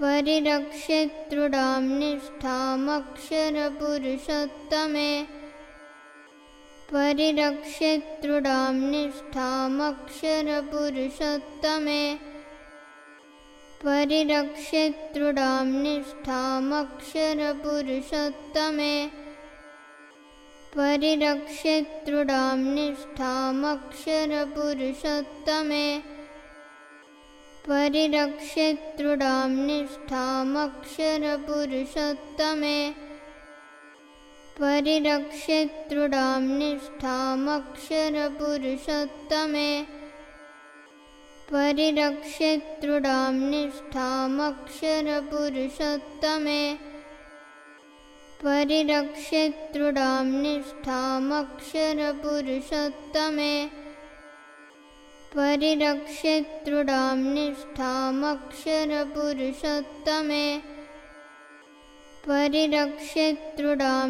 परिरक्षेत्रुडां निष्ठामक्षरपुरुषोत्तमे। परिरक्षेत्रुडां निष्ठामक्षरपुरुषोत्तमे। परिरक्षेत्रुडां निष्ठामक्षरपुरुषोत्तमे। परिरक्षेत्रुडां निष्ठामक्षरपुरुषोत्तमे। क्षेत्रेतॄडां निष्ठाक्षेत्रमे निष्ठामक्षरपुरुषोत्तमे। निष्ठा निष्ठामक्षरपुरुषोत्तमे। परिरक्षेत्रुडां निष्ठामक्षरपुरुषोत्तमे।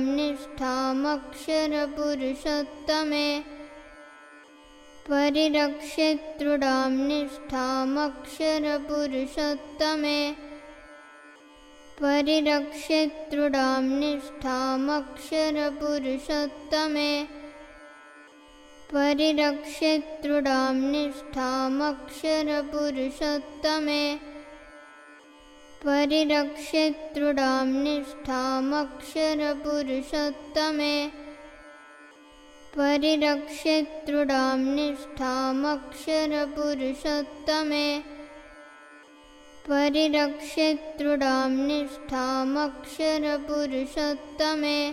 निष्ठामक्षरपुरुषोत्तमे। निष्ठामक्षरपुरुषोत्तमे। निष्ठामक्षरपुरुषोत्तमे। क्षेतॄडां निष्ठामक्षरपुरुषोत्तमे। मक्षरपुरुषोत्तमेरक्षेतॄां निष्ठामक्षरपुरुषोत्तमे। परिरक्षेतॄडां निष्ठामक्षरपुरुषोत्तमे।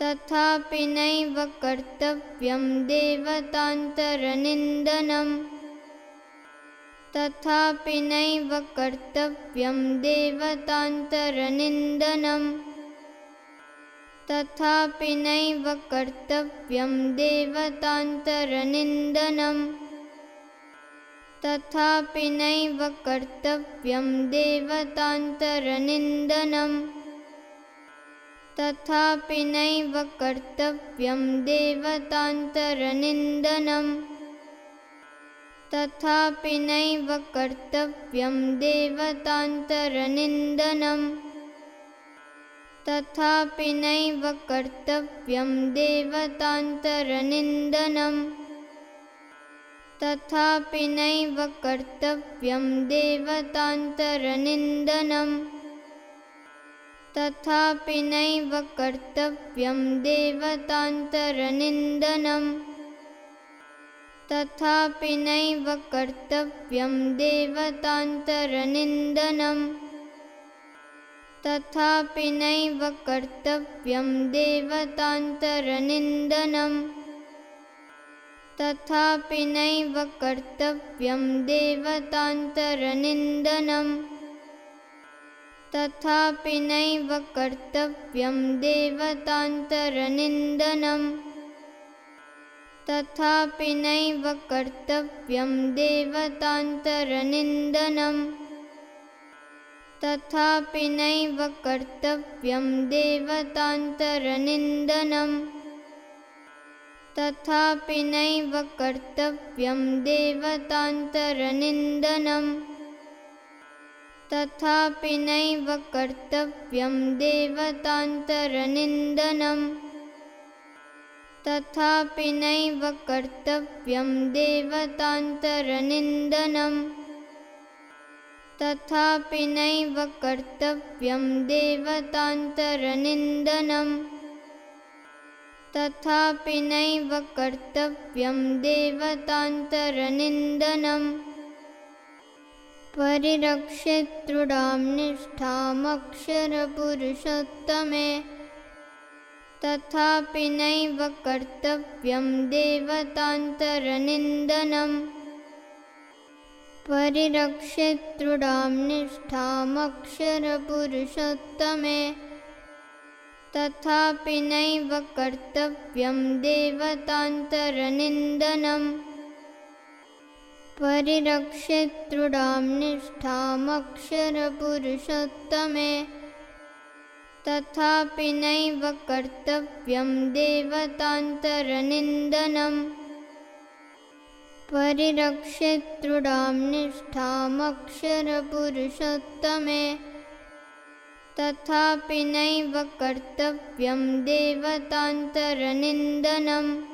तथापि नैव कर्तव्यं देवतान्तरनिन्दनम् तथापि नैव कर्तव्यं देवतान्तरनिन्दनम् तथापि नैव कर्तव्यं देवतान्तरनिन्दनम् तथापि नैव कर्तव्यं देवतान्तरनिन्दनम् तथापि नैव कर्तव्यं देवतान्तरनिन्दनम्। तथापि नैव कर्तव्यं देवतान्तरनिन्दनम्। तथापि नैव कर्तव्यं देवतान्तरनिन्दनम्। तथापि नैव कर्तव्यं देवतान्तरनिन्दनम् तथापि नैव कर्तव्यं देवतान्तरनिन्दनम्। तथापि नैव कर्तव्यं देवतान्तरनिन्दनम्। तथापि नैव कर्तव्यं देवतान्तरनिन्दनम्। तथापि नैव कर्तव्यं देवतान्तरनिन्दनम् तथापि नैव कर्तव्यं देवतान्तरनिन्दनम् तथापि नैव कर्तव्यं देवतान्तरनिन्दनम् तथापि नैव कर्तव्यं देवतान्तरनिन्दनम् तथापि नैव कर्तव्यं देवतान्तरनिन्दनम् तथापि नैव कर्तव्यं देवतान्तरनिन्दनम् तथापि नैव कर्तव्यं देवतान्तरनिन्दनम् तथापि नैव कर्तव्यं देवतान्तरनिन्दनम् तथापि नैव कर्तव्यं देवतान्तरनिन्दनम् परिरक्षेतृडां निष्ठामक्षरपुरुषोत्तमे। तथापि नैव कर्तव्यं देवतान्तरनिन्दनम् परिरक्षेतृडां निष्ठामक्षरपुरुषोत्तमे। तथापि नैव कर्तव्यं देवतान्तरनिन्दनम् परिरक्षेतृडां निष्ठामक्षरपुरुषोत्तमे। तथापि नैव कर्तव्यं देवतान्तरनिन्दनम् परिरक्षेतृडां निष्ठामक्षरपुरुषोत्तमे। तथापि नैव कर्तव्यं देवतान्तरनिन्दनम्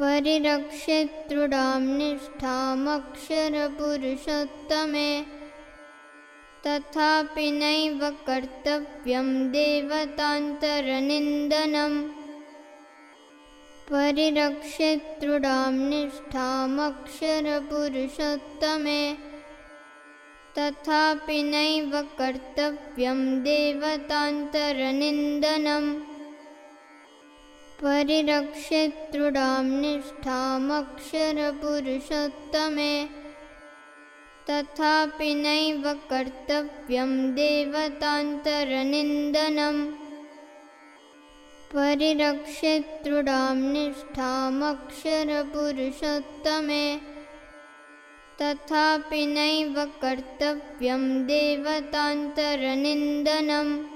परिरक्षेतृडां निष्ठामक्षरपुरुषोत्तमे। तथापि नैव कर्तव्यं देवतान्तरनिन्दनम् परिरक्षेतृडां निष्ठामक्षरपुरुषोत्तमे। तथापि नैव कर्तव्यं देवतान्तरनिन्दनम् परिरक्षेतृडां निष्ठामक्षरपुरुषोत्तमे। तथापि नैव कर्तव्यं देवतान्तरनिन्दनम् परिरक्षेतृडां निष्ठामक्षरपुरुषोत्तमे। तथापि नैव कर्तव्यं देवतान्तरनिन्दनम्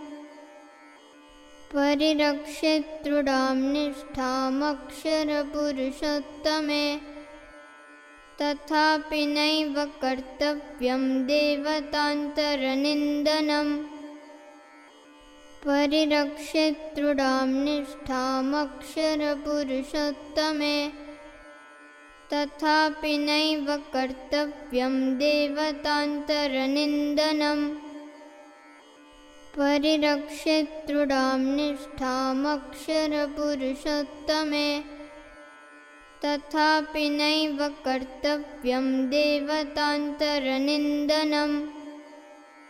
परिरक्षेतृडां निष्ठामक्षरपुरुषोत्तमे। तथापि नैव कर्तव्यं देवतान्तरनिन्दनम् परिरक्षेतृडां निष्ठामक्षरपुरुषोत्तमे। तथापि नैव कर्तव्यं देवतान्तरनिन्दनम् परिरक्षेतृडां निष्ठामक्षरपुरुषोत्तमे। तथापि नैव कर्तव्यं देवतान्तरनिन्दनम्